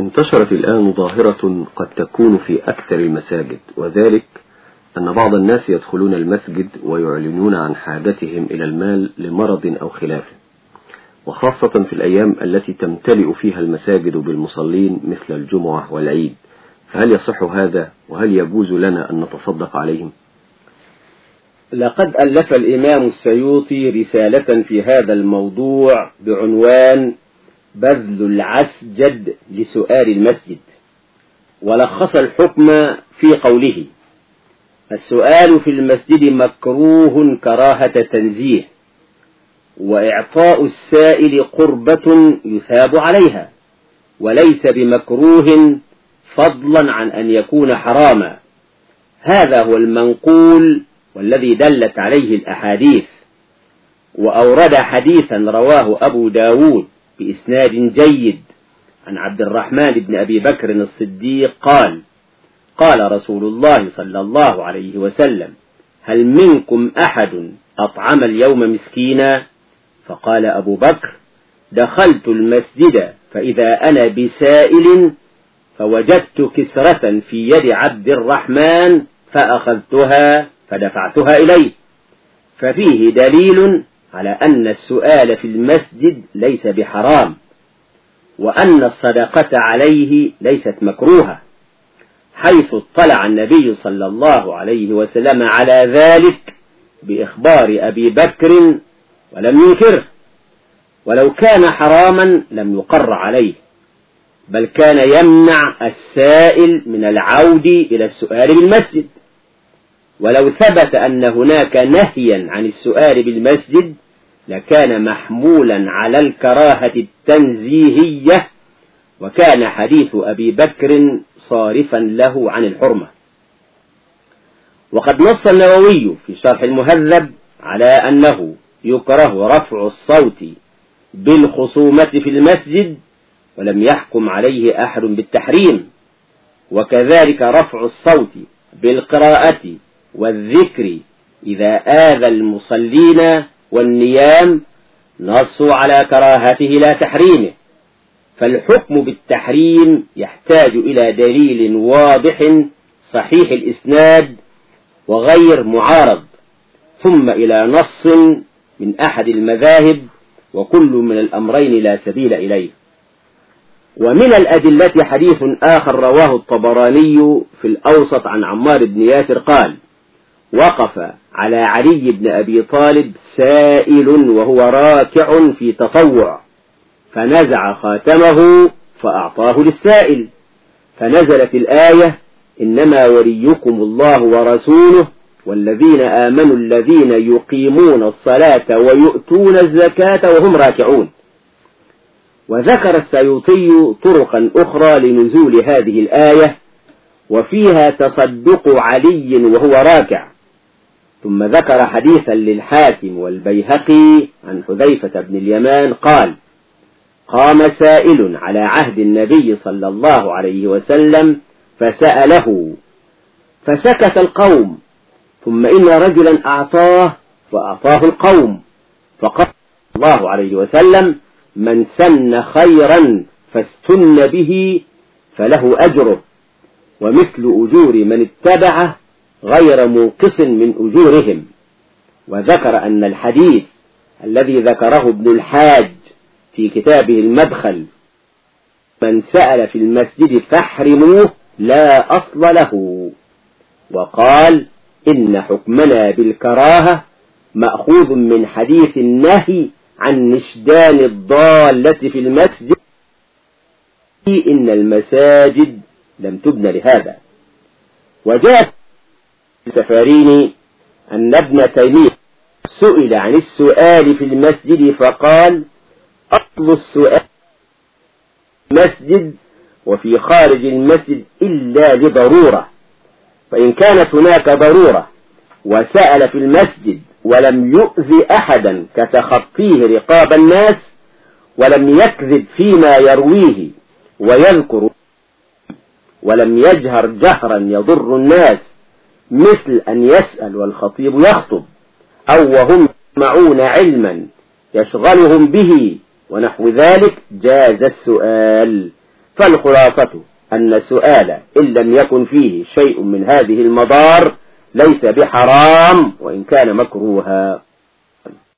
انتشرت الآن ظاهرة قد تكون في أكثر المساجد وذلك أن بعض الناس يدخلون المسجد ويعلنون عن حاجتهم إلى المال لمرض أو خلافه وخاصة في الأيام التي تمتلئ فيها المساجد بالمصلين مثل الجمعة والعيد فهل يصح هذا؟ وهل يجوز لنا أن نتصدق عليهم؟ لقد ألف الإمام السيوطي رسالة في هذا الموضوع بعنوان بذل العسجد لسؤال المسجد ولخص الحكم في قوله السؤال في المسجد مكروه كراهة تنزيه وإعطاء السائل قربة يثاب عليها وليس بمكروه فضلا عن أن يكون حراما. هذا هو المنقول والذي دلت عليه الأحاديث وأورد حديثا رواه أبو داود بإسناد جيد. عن عبد الرحمن بن أبي بكر الصديق قال قال رسول الله صلى الله عليه وسلم هل منكم أحد أطعم اليوم مسكينا؟ فقال أبو بكر دخلت المسجد فإذا أنا بسائل فوجدت كسرة في يد عبد الرحمن فأخذتها فدفعتها إليه. ففيه دليل على أن السؤال في المسجد ليس بحرام وأن الصدقة عليه ليست مكروهة حيث اطلع النبي صلى الله عليه وسلم على ذلك بإخبار أبي بكر ولم ينكره ولو كان حراما لم يقر عليه بل كان يمنع السائل من العود إلى السؤال بالمسجد. ولو ثبت أن هناك نهيا عن السؤال بالمسجد لكان محمولا على الكراهة التنزيهية وكان حديث أبي بكر صارفا له عن الحرمة. وقد نص النووي في شرح المهذب على أنه يكره رفع الصوت بالخصومة في المسجد ولم يحكم عليه أحد بالتحريم وكذلك رفع الصوت بالقراءة والذكر إذا آذى المصلين والنيام نصوا على كراهته لا تحريمه فالحكم بالتحريم يحتاج إلى دليل واضح صحيح الإسناد وغير معارض ثم إلى نص من أحد المذاهب وكل من الأمرين لا سبيل إليه. ومن الأدلة حديث آخر رواه الطبراني في الأوسط عن عمار بن ياسر قال وقف على علي بن أبي طالب سائل وهو راكع في تطوع. فنزع خاتمه فأعطاه للسائل. فنزلت الآية إنما وليكم الله ورسوله والذين آمنوا الذين يقيمون الصلاة ويؤتون الزكاة وهم راكعون. وذكر السيوطي طرقا أخرى لنزول هذه الآية وفيها تصدق علي وهو راكع. ثم ذكر حديثا للحاكم والبيهقي عن حذيفة بن اليمان قال قام سائل على عهد النبي صلى الله عليه وسلم فسأله فسكت القوم ثم إن رجلا أعطاه فأعطاه القوم فقال الله عليه وسلم من سن خيرا فاستن به فله أجره ومثل أجور من اتبعه غير منقص من أجورهم. وذكر أن الحديث الذي ذكره ابن الحاج في كتابه المدخل من سأل في المسجد فاحرموه لا أصل له وقال إن حكمنا بالكراهة مأخوذ من حديث النهي عن نشدان الضالة في المسجد. إن المساجد لم تبن لهذا. وجاء السفاريني أن ابن تيمية سئل عن السؤال في المسجد فقال أصل السؤال في المسجد وفي خارج المسجد إلا لضرورة فإن كانت هناك ضرورة وسأل في المسجد ولم يؤذي أحدا كتخطيه رقاب الناس ولم يكذب فيما يرويه ويذكر ولم يجهر جهرا يضر الناس مثل أن يسأل والخطيب يخطب أو وهم يسمعون علما يشغلهم به ونحو ذلك جاز السؤال. فالخلاصة أن السؤال إن لم يكن فيه شيء من هذه المضار ليس بحرام وإن كان مكروها.